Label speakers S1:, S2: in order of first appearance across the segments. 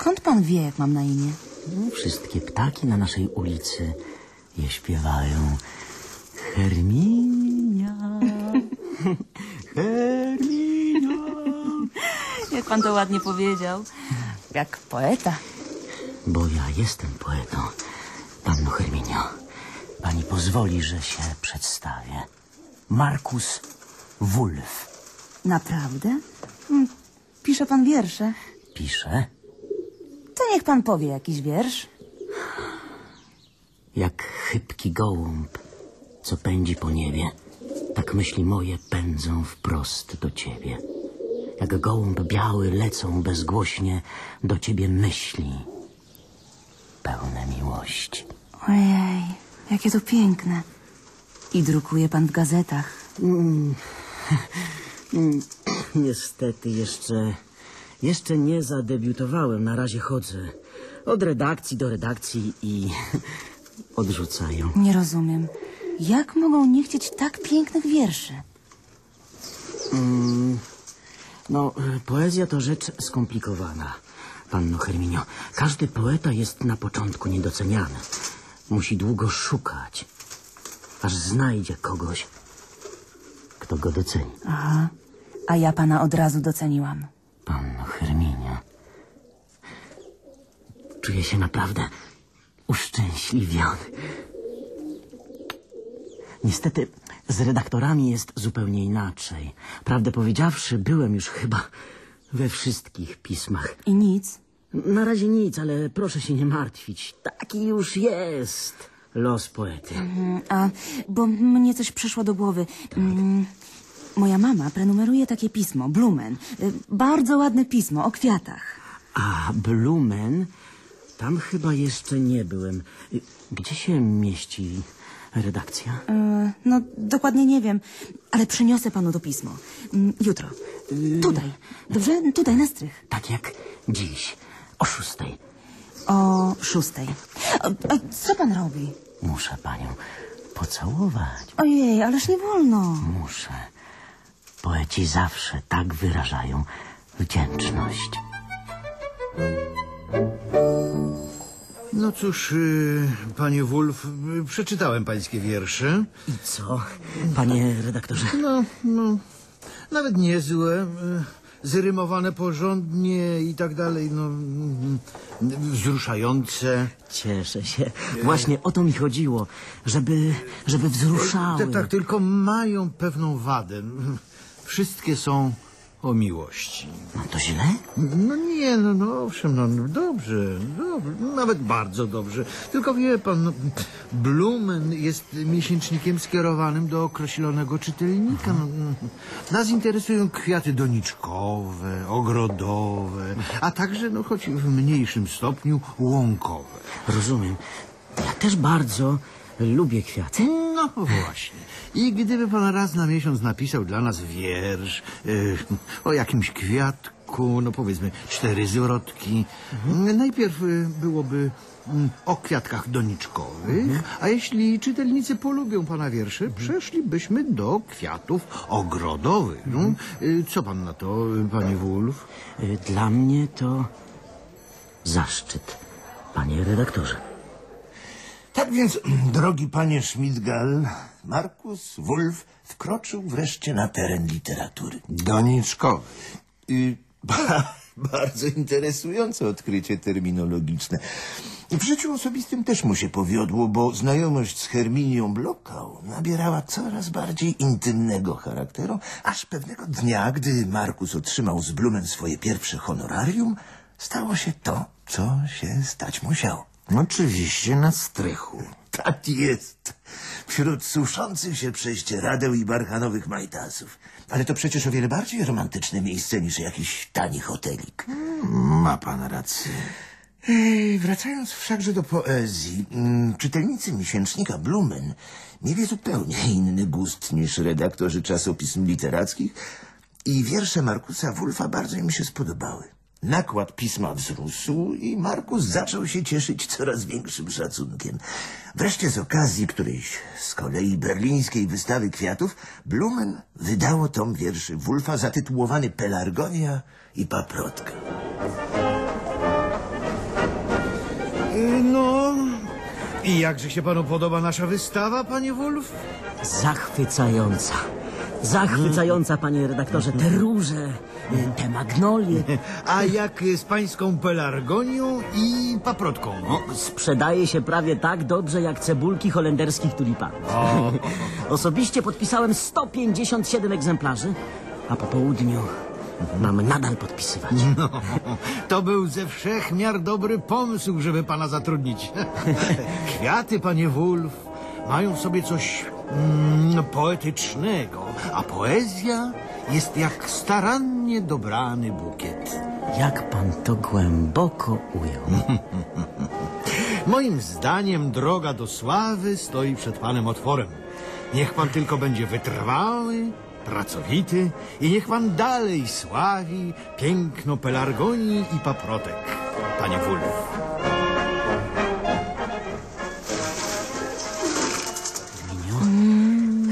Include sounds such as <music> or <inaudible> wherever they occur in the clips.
S1: Skąd pan wie, jak mam na imię?
S2: No, wszystkie ptaki na naszej ulicy je śpiewają. Herminia, <laughs> Herminia.
S1: Jak pan to ładnie powiedział. Jak poeta.
S2: Bo ja jestem poetą, panno Herminio. Pani pozwoli, że się przedstawię. Markus Wulf
S1: Naprawdę? Hmm, Pisze pan wiersze?
S2: pisze,
S1: To niech pan powie jakiś wiersz.
S2: jak chybki gołąb, co pędzi po niebie. Tak myśli moje pędzą wprost do ciebie. Jak gołąb biały lecą bezgłośnie do ciebie myśli, pełne miłości.
S1: Ojej, jakie to piękne. I drukuje pan w gazetach. <laughs>
S2: Niestety jeszcze, jeszcze nie zadebiutowałem. Na razie chodzę od redakcji do redakcji i <laughs> odrzucają.
S1: Nie rozumiem. Jak mogą nie chcieć tak pięknych wierszy?
S2: No, y, poezja to rzecz skomplikowana, panno Herminio. Każdy poeta jest na początku niedoceniany. Musi długo szukać, aż znajdzie kogoś, kto go doceni.
S1: Aha. A ja pana od razu doceniłam.
S2: Panno Herminio. Czuję się naprawdę uszczęśliwiony. Niestety z redaktorami jest zupełnie inaczej. Prawdę powiedziawszy, byłem już chyba we wszystkich pismach.
S1: I nic?
S2: Na razie nic, ale proszę się nie martwić. Taki już jest los poety.
S1: Mm, A, bo mnie coś przyszło do głowy. Mm, Moja mama prenumeruje takie pismo, Blumen. Y, Bardzo ładne pismo o kwiatach.
S2: A Blumen, tam chyba jeszcze nie byłem. Y, Gdzie się mieści redakcja?
S1: E, No, dokładnie nie wiem, ale przyniosę panu to pismo. Mm, Jutro. Tutaj. Dobrze? Tutaj, na strych.
S2: Tak jak dziś, o szóstej.
S1: O szóstej. A, a co pan robi?
S2: Muszę panią pocałować.
S1: Ojej, ależ nie wolno.
S2: Muszę. Poeci zawsze tak wyrażają wdzięczność.
S3: No cóż, y, panie Wulf, y, przeczytałem pańskie wiersze.
S2: I co, panie redaktorze?
S3: No, no, nawet niezłe, y, zrymowane porządnie i tak dalej, no, mm, wzruszające.
S2: Cieszę się. Właśnie o to mi chodziło, żeby, żeby wzruszały.
S3: Tak, tak, tylko mają pewną wadę. Wszystkie są o miłości.
S2: No to źle?
S3: No nie, no, no owszem, no no dobrze, dobrze, nawet bardzo dobrze. Tylko wie pan, no, Blumen jest miesięcznikiem skierowanym do określonego czytelnika. No, mm, nas interesują kwiaty doniczkowe, ogrodowe, a także, no choć w mniejszym stopniu, łąkowe.
S2: Rozumiem. Ja też bardzo lubię kwiaty.
S3: No właśnie. I gdyby pan raz na miesiąc napisał dla nas wiersz y, o jakimś kwiatku, no powiedzmy cztery zwrotki. Najpierw y, byłoby o kwiatkach doniczkowych, a jeśli czytelnicy polubią pana wiersze, przeszlibyśmy do kwiatów ogrodowych. No, y, co pan na to, y, panie Wulf?
S2: Y, Dla mnie to zaszczyt, panie redaktorze.
S4: Tak więc, <clears throat> drogi panie Schmidgal, Markus Wulf wkroczył wreszcie na teren literatury.
S5: Doniczkowy. <laughs>
S4: Ba, bardzo interesujące odkrycie terminologiczne. W życiu osobistym też mu się powiodło, bo znajomość z Herminią Blokał nabierała coraz bardziej intymnego charakteru, aż pewnego dnia, gdy Markus otrzymał z Blumen swoje pierwsze honorarium, stało się to, co się stać musiało.
S5: Oczywiście na strychu. <laughs>
S4: Tak jest. Wśród suszących się prześcieradeł i barchanowych majtasów. Ale to przecież o wiele bardziej romantyczne miejsce niż jakiś tani hotelik.
S5: Ma pan rację.
S4: Ej, wracając wszakże do poezji, mm, czytelnicy miesięcznika Blumen mieli zupełnie <laughs> inny gust niż redaktorzy czasopism literackich i wiersze Markusa Wulfa bardzo im się spodobały. Nakład pisma wzrósł i Markus zaczął się cieszyć coraz większym szacunkiem. Wreszcie z okazji którejś z kolei berlińskiej wystawy kwiatów Blumen wydało tom wierszy Wulfa zatytułowany Pelargonia i Paprotka.
S3: No... I jakże się panu podoba nasza wystawa, panie Wolf?
S2: Zachwycająca. Zachwycająca, panie redaktorze. Te róże, te magnolie. <laughs>
S3: A jak z pańską pelargonią i paprotką?
S2: O, sprzedaje się prawie tak dobrze jak cebulki holenderskich tulipanów. <laughs> Osobiście podpisałem 157 egzemplarzy, a po południu mam nadal podpisywać. <laughs>
S3: No, to był ze wszech miar dobry pomysł, żeby pana zatrudnić. Kwiaty, panie Wolf, mają w sobie coś mm, poetycznego, a poezja jest jak starannie dobrany bukiet.
S2: Jak pan to głęboko ujął. <laughs>
S3: Moim zdaniem droga do sławy stoi przed panem otworem. Niech pan tylko będzie wytrwały, pracowity i niech pan dalej sławi piękno pelargonii i paprotek, panie Wolf.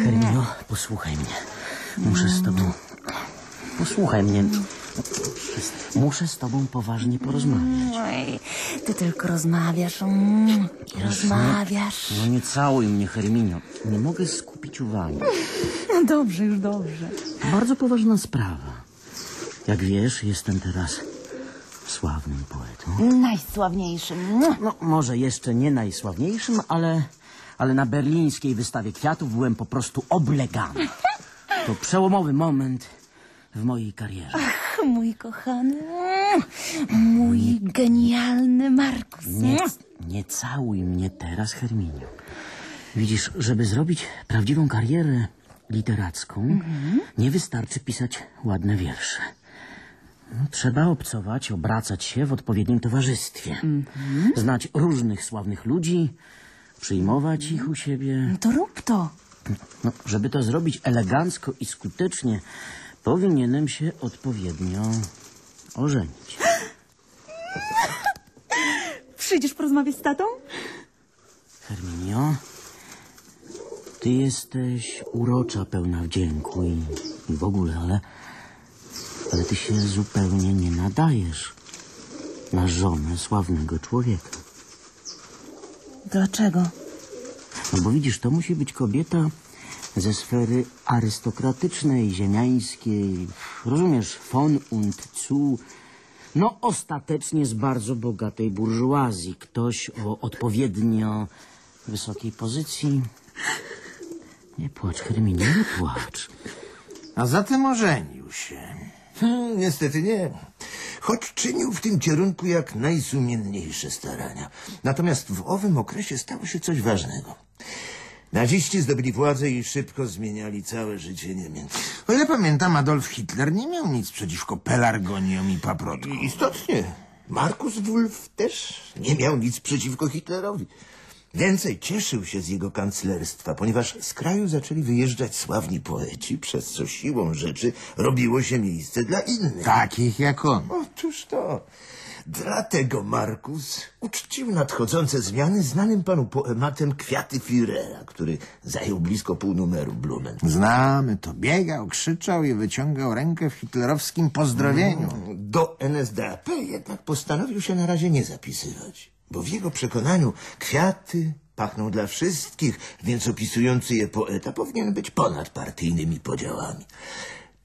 S2: Herminio, posłuchaj mnie. Muszę z tobą... Posłuchaj mnie. Muszę z tobą poważnie porozmawiać.
S1: Oj, ty tylko rozmawiasz. Mm, i rozmawiasz.
S2: No nie całuj mnie, Herminio. Nie mogę skupić uwagi.
S1: No <laughs> dobrze, już dobrze.
S2: Bardzo poważna sprawa. Jak wiesz, jestem teraz sławnym poetą.
S1: Najsławniejszym.
S2: No, może jeszcze nie najsławniejszym, ale, ale na berlińskiej wystawie kwiatów byłem po prostu oblegany. To przełomowy moment w mojej karierze.
S1: Ach, mój kochany. Mój genialny Markus.
S2: Nie, nie całuj mnie teraz, Herminio. Widzisz, żeby zrobić prawdziwą karierę literacką, nie wystarczy pisać ładne wiersze. No, trzeba obcować, obracać się w odpowiednim towarzystwie. Znać różnych sławnych ludzi, przyjmować ich u siebie.
S1: To rób to.
S2: No, żeby to zrobić elegancko i skutecznie, powinienem się odpowiednio ożenić.
S1: Przyjdziesz porozmawiać z tatą?
S2: Herminio, ty jesteś urocza, pełna wdzięku i, i w ogóle, ale, ale ty się zupełnie nie nadajesz na żonę sławnego człowieka.
S1: Dlaczego?
S2: No bo widzisz, to musi być kobieta ze sfery arystokratycznej, ziemiańskiej, rozumiesz, von und zu, no ostatecznie z bardzo bogatej burżuazji, ktoś o odpowiednio wysokiej pozycji. Nie płacz, Herminie, nie płacz.
S5: A zatem ożenił się.
S4: Hmm, niestety nie. Choć czynił w tym kierunku jak najsumienniejsze starania. Natomiast w owym okresie stało się coś ważnego. Naziści zdobyli władzę i szybko zmieniali całe życie Niemiec.
S5: O ile pamiętam, Adolf Hitler nie miał nic przeciwko pelargoniom i paprotkom.
S4: Istotnie. Markus Wulf też nie miał nic przeciwko Hitlerowi. Więcej cieszył się z jego kanclerstwa, ponieważ z kraju zaczęli wyjeżdżać sławni poeci, przez co siłą rzeczy robiło się miejsce dla innych.
S5: Takich jak on.
S4: Otóż to. Dlatego Markus uczcił nadchodzące zmiany znanym panu poematem Kwiaty Führera, który zajął blisko pół numeru Blumen.
S5: Znamy to. Biegał, krzyczał i wyciągał rękę w hitlerowskim pozdrowieniu.
S4: Do NSDAP jednak postanowił się na razie nie zapisywać, bo w jego przekonaniu kwiaty pachną dla wszystkich, więc opisujący je poeta powinien być ponad partyjnymi podziałami.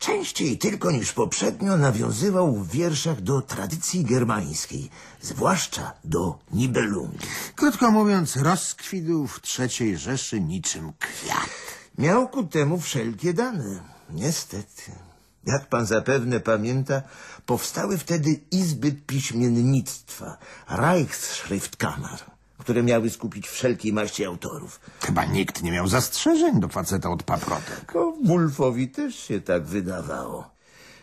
S4: Częściej tylko niż poprzednio nawiązywał w wierszach do tradycji germańskiej, zwłaszcza do Nibelungi.
S5: Krótko mówiąc, rozkwitł w trzeciej Rzeszy niczym kwiat.
S4: Miał ku temu wszelkie dane. Niestety. Jak pan zapewne pamięta, powstały wtedy izby piśmiennictwa, Reichsschriftkammer, które miały skupić wszelkiej maści autorów.
S5: Chyba nikt nie miał zastrzeżeń do faceta od paprotek.
S4: To Wulfowi też się tak wydawało.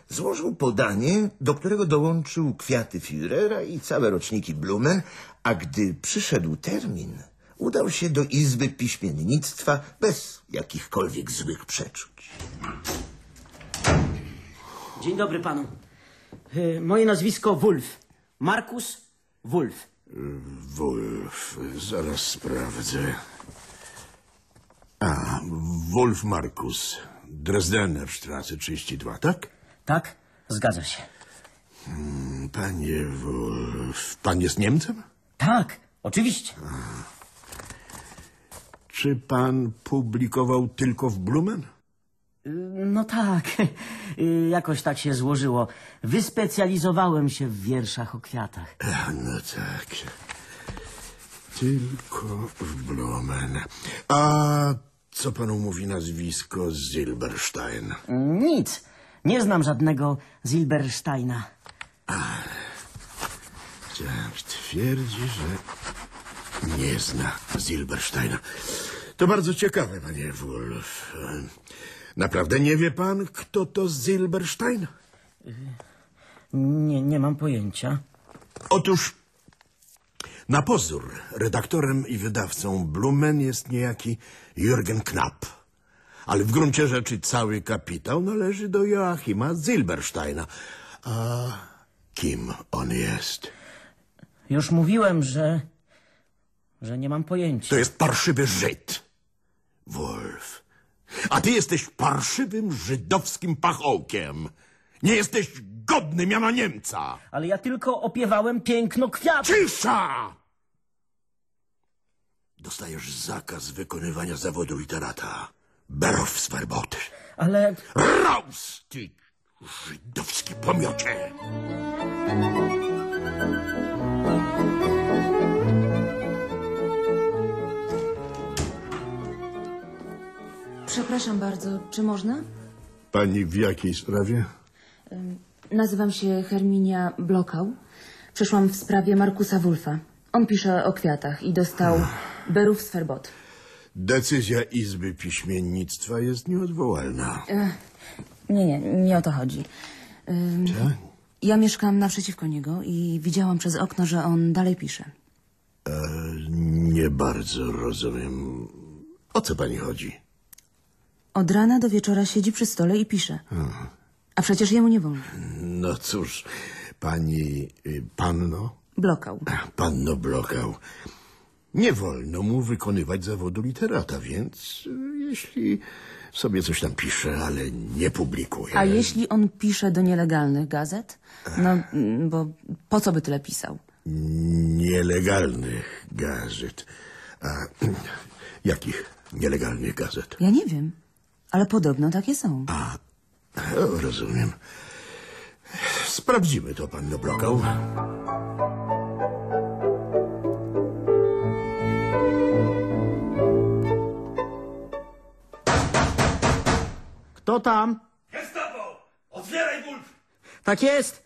S4: Złożył podanie, do którego dołączył kwiaty Führera i całe roczniki Blumen, a gdy przyszedł termin, udał się do Izby Piśmiennictwa bez jakichkolwiek złych przeczuć.
S2: Dzień dobry panu. Y, Moje nazwisko Wulf. Markus Wulf.
S6: Wolf, zaraz sprawdzę. A, Wolf Markus, Dresdener Straße 32, tak?
S2: Tak? Zgadza się.
S6: Panie Wolf, pan jest Niemcem?
S2: Tak,
S7: Oczywiście.
S6: Czy pan publikował tylko w Blumen?
S2: No tak, <laughs> y, jakoś tak się złożyło. Wyspecjalizowałem się w wierszach o kwiatach.
S6: A, No tak. Tylko w Blumen. A co panu mówi nazwisko Zilberstein?
S2: Nic, nie znam żadnego Zilbersteina.
S6: Tak, twierdzi, że nie zna Zilbersteina. To bardzo ciekawe, panie Wolf. Naprawdę nie wie pan, kto to Zilberstein?
S2: Nie, nie mam pojęcia.
S6: Otóż na pozór redaktorem i wydawcą Blumen jest niejaki Jürgen Knapp. Ale w gruncie rzeczy cały kapitał należy do Joachima Zilbersteina. A kim on jest?
S2: Już mówiłem, że... że nie mam pojęcia.
S6: To jest parszywy Żyd. Wolf. A ty jesteś parszywym żydowskim pachołkiem. Nie jesteś godny miana Niemca.
S2: Ale ja tylko opiewałem piękno kwiatów.
S6: Cisza! Dostajesz zakaz wykonywania zawodu literata. Berow z werboty.
S2: Ale
S6: Raus, ty żydowski pomiocie!
S1: Przepraszam bardzo, czy można?
S6: Pani w jakiej sprawie?
S1: Nazywam się Herminia Blokał. Przyszłam w sprawie Markusa Wulfa. On pisze o kwiatach i dostał berów z Ferbot.
S6: Decyzja Izby Piśmiennictwa jest nieodwołalna.
S1: Nie, nie, nie o to chodzi. Ym,
S6: Tak?
S1: Ja mieszkam naprzeciwko niego i widziałam przez okno, że on dalej pisze.
S6: Nie bardzo rozumiem. O co pani chodzi?
S1: Od rana do wieczora siedzi przy stole i pisze. A przecież jemu nie wolno.
S6: No cóż, pani y, panno,
S1: Blokał.
S6: panno Blokał, nie wolno mu wykonywać zawodu literata, więc y, jeśli sobie coś tam pisze, ale nie publikuje.
S1: A jeśli on pisze do nielegalnych gazet? No, mm, bo po co by tyle pisał?
S6: Nielegalnych gazet. A <clears throat> jakich nielegalnych gazet?
S1: Ja nie wiem, ale podobno takie są.
S6: O, rozumiem. Sprawdzimy to, panno Blokał.
S2: kto tam?
S7: Gestapo! Otwieraj, Wolf!
S2: Tak jest.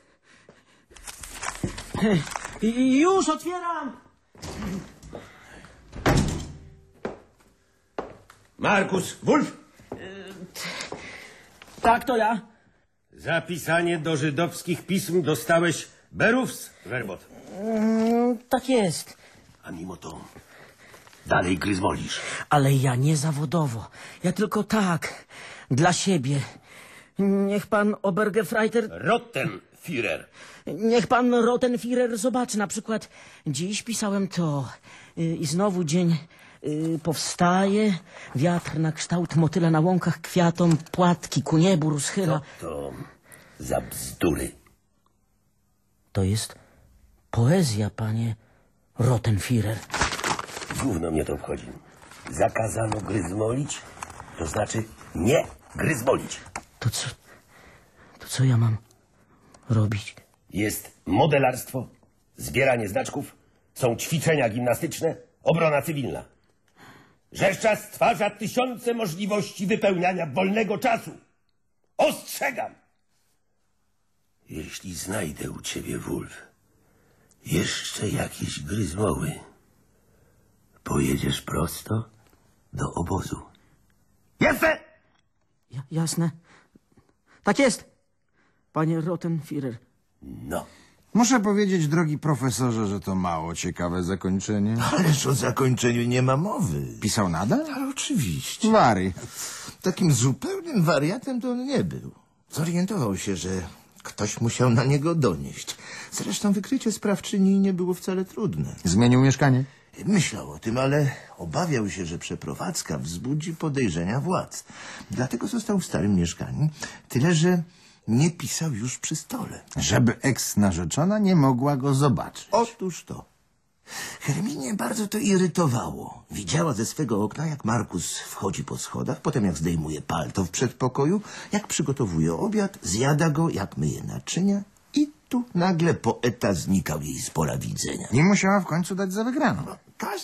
S2: I- Już otwieram.
S7: Markus Wolf!
S2: Tak, to ja.
S7: Zapisanie do żydowskich pism dostałeś Berufs Werbot.
S2: Mm, Tak jest.
S7: A mimo to dalej gryzmolisz.
S2: Ale ja nie zawodowo. Ja tylko tak. Dla siebie. Niech pan Obergefreiter,
S7: Rottenführer.
S2: niech pan Rottenführer zobaczy. Na przykład dziś pisałem to. y, I znowu dzień y, powstaje. Wiatr na kształt motyla na łąkach kwiatom płatki ku niebu rozchyla.
S7: To za bzdury.
S2: To jest poezja, panie Rottenführer.
S7: Gówno mnie to obchodzi. Zakazano gryzmolić, to znaczy nie gryzmolić.
S2: To co, to co ja mam robić?
S7: Jest modelarstwo, zbieranie znaczków, są ćwiczenia gimnastyczne, obrona cywilna. Rzeszcza stwarza tysiące możliwości wypełniania wolnego czasu. Ostrzegam! Jeśli znajdę u ciebie, Wulf, jeszcze jakieś gryzmoły, pojedziesz prosto do obozu. Jasne?
S2: Ja, jasne. Tak jest, panie Rottenführer.
S7: No.
S5: Muszę powiedzieć, drogi profesorze, że to mało ciekawe zakończenie. <laughs>
S4: Ależ o zakończeniu nie ma mowy.
S5: Pisał nadal?
S4: Ale oczywiście.
S5: Wary.
S4: Takim zupełnym wariatem to on nie był. Zorientował się, że ktoś musiał na niego donieść. Zresztą wykrycie sprawczyni nie było wcale trudne.
S5: Zmienił mieszkanie.
S4: Myślał o tym, ale obawiał się, że przeprowadzka wzbudzi podejrzenia władz. Dlatego został w starym mieszkaniu, tyle że nie pisał już przy stole.
S5: Żeby eks-narzeczona nie mogła go zobaczyć.
S4: Otóż to. Herminie bardzo to irytowało. Widziała ze swego okna, jak Markus wchodzi po schodach, potem jak zdejmuje palto w przedpokoju, jak przygotowuje obiad, zjada go, jak myje naczynia i tu nagle poeta znikał jej z pola widzenia.
S5: I musiała w końcu dać za wygraną.
S4: Każda